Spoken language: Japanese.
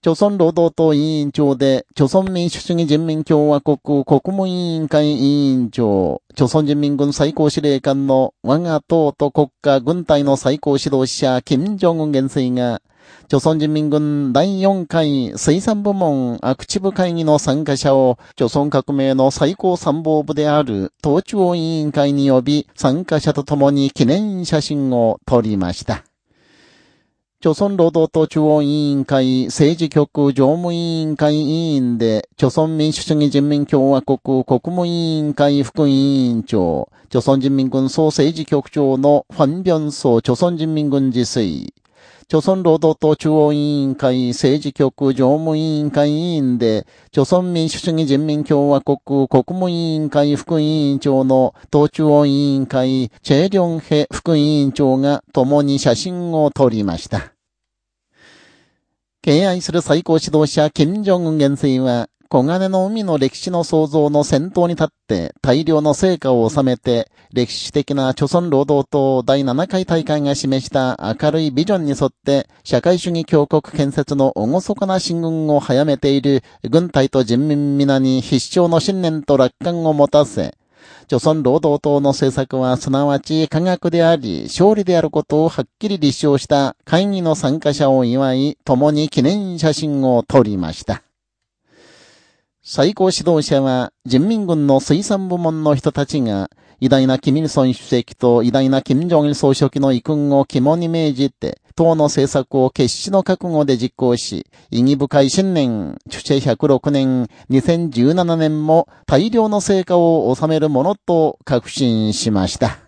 朝鮮労働党委員長で、朝鮮民主主義人民共和国国務委員会委員長、朝鮮人民軍最高司令官の我が党と国家軍隊の最高指導者、金正恩元帥が、朝鮮人民軍第4回水産部門アクチブ会議の参加者を、朝鮮革命の最高参謀部である党中央委員会に呼び、参加者と共に記念写真を撮りました。朝鮮労働党中央委員会政治局常務委員会委員で、朝鮮民主主義人民共和国国務委員会副委員長、朝鮮人民軍総政治局長のファンビョンソ朝鮮人民軍自炊、朝鮮労働党中央委員会政治局常務委員会委員で、朝鮮民主主義人民共和国国務委員会副委員長の党中央委員会チェ・リョンヘ副委員長が共に写真を撮りました。敬愛する最高指導者、金正恩元帥は、小金の海の歴史の創造の先頭に立って大量の成果を収めて、歴史的な朝鮮労働党第7回大会が示した明るいビジョンに沿って、社会主義強国建設の厳かな進軍を早めている軍隊と人民皆に必勝の信念と楽観を持たせ、朝鮮労働党の政策はすなわち科学であり、勝利であることをはっきり立証した会議の参加者を祝い、共に記念写真を撮りました。最高指導者は人民軍の水産部門の人たちが偉大なキミルソン主席と偉大なキム・ジョンイル総書記の遺訓を肝に銘じて、党の政策を決死の覚悟で実行し、意義深い新年、主治106年、2017年も大量の成果を収めるものと確信しました。